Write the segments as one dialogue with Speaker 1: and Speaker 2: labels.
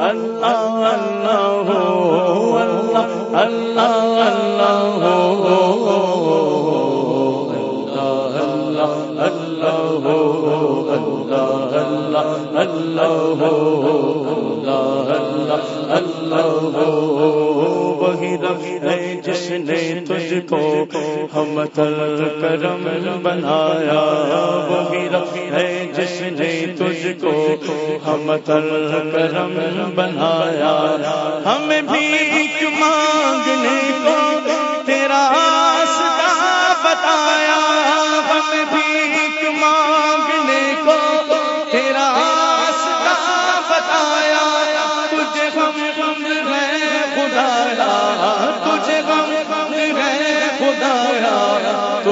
Speaker 1: اللہ اللہ ہو اللہ اللہ اللہ ہو اللہ اللہ اللہ ہو اللہ اللہ اللہ ہو اللہ اللہ اللہ ہو وہی ہے جس نے تجھ کو ہم کرم بنایا، وہی ہے جس نے تجھ کو ہم کرم بنایا۔ ہم بھی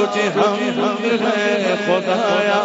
Speaker 1: تجھے ہم ہے خدایا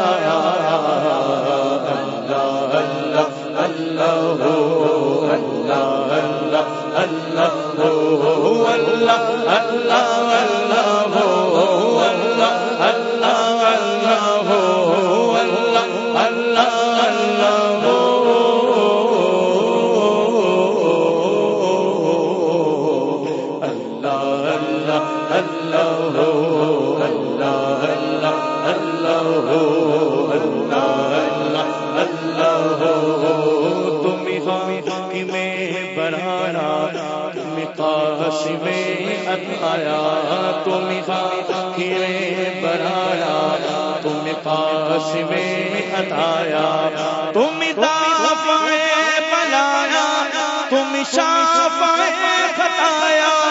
Speaker 1: بنایا تم ہیرے بنایا تم پاس میں اتایا تم دافائے بنایا تم شافائے ہٹایا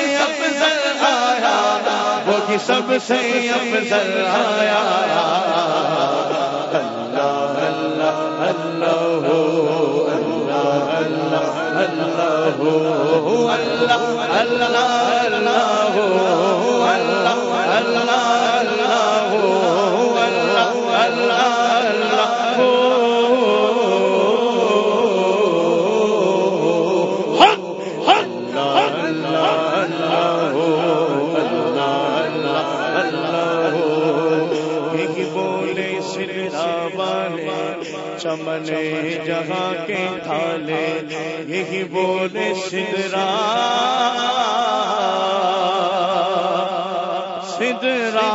Speaker 1: سب سے افضل آیا اللہ اللہ اللہ اللہ اللہ چمن جہاں کے تھالے یہی بولے سدرا سدرا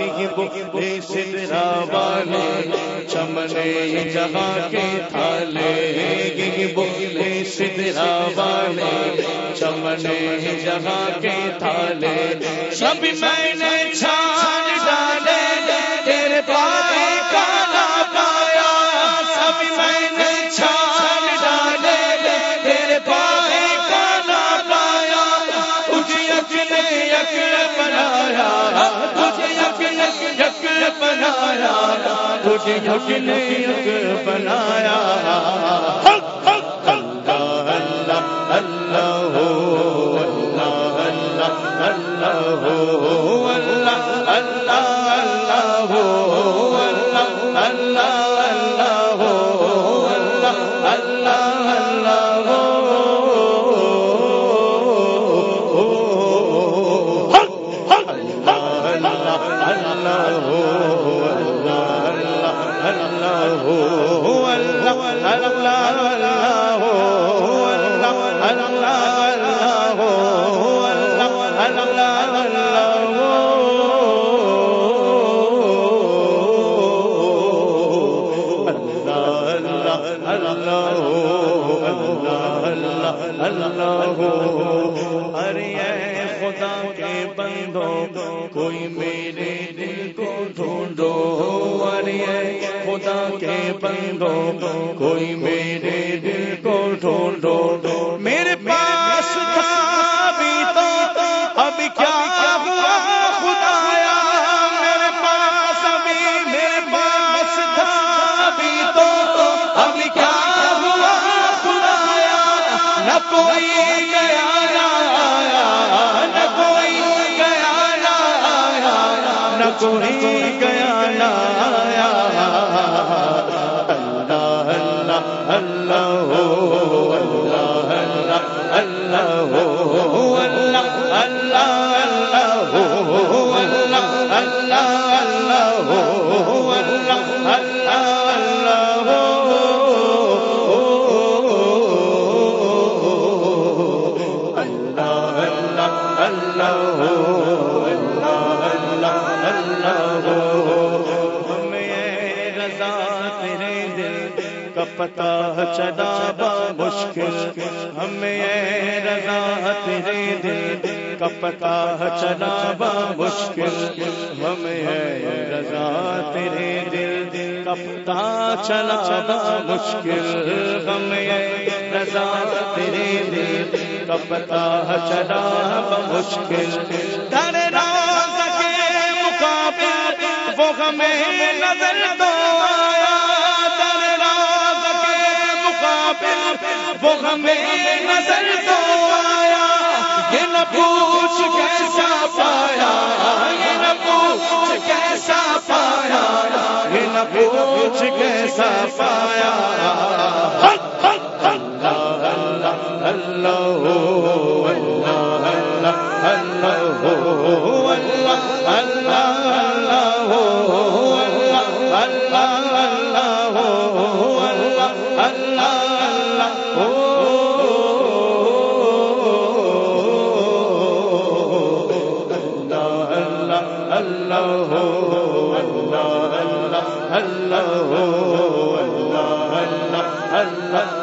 Speaker 1: یہی بولے سدرا والے۔ چمن جہاں کے تھالے گی بولے سدرا والے۔ چمن جہاں کے تھالے سب میں نے چھان بنایا۔ ارے خدا کے بندو کوئی میرے دل کو ڈھونڈو ارے خدا کے بندو کوئی میرے دل کو ڈھونڈو کوئی گیا نہ کوئی گیا نہ کوئی گیا نہ پتا با مشکل ہمیں رضا تیرے دل کا پتا چلا با مشکل ہمیں رضا تیرے دل کا پتا چلا با مشکل ہمیں رضا تیرے دل کا پتا چلا با مشکل در راز کے مقابل وہ ہمیں نظر تو مقابل وہ ہمیں نظر تو آیا یہ نہ پوچھ کیسا پایا یہ نہ پوچھ کیسا پایا یہ نہ پوچھ کیسا پایا اللہ اللہ اللہ ہو اللہ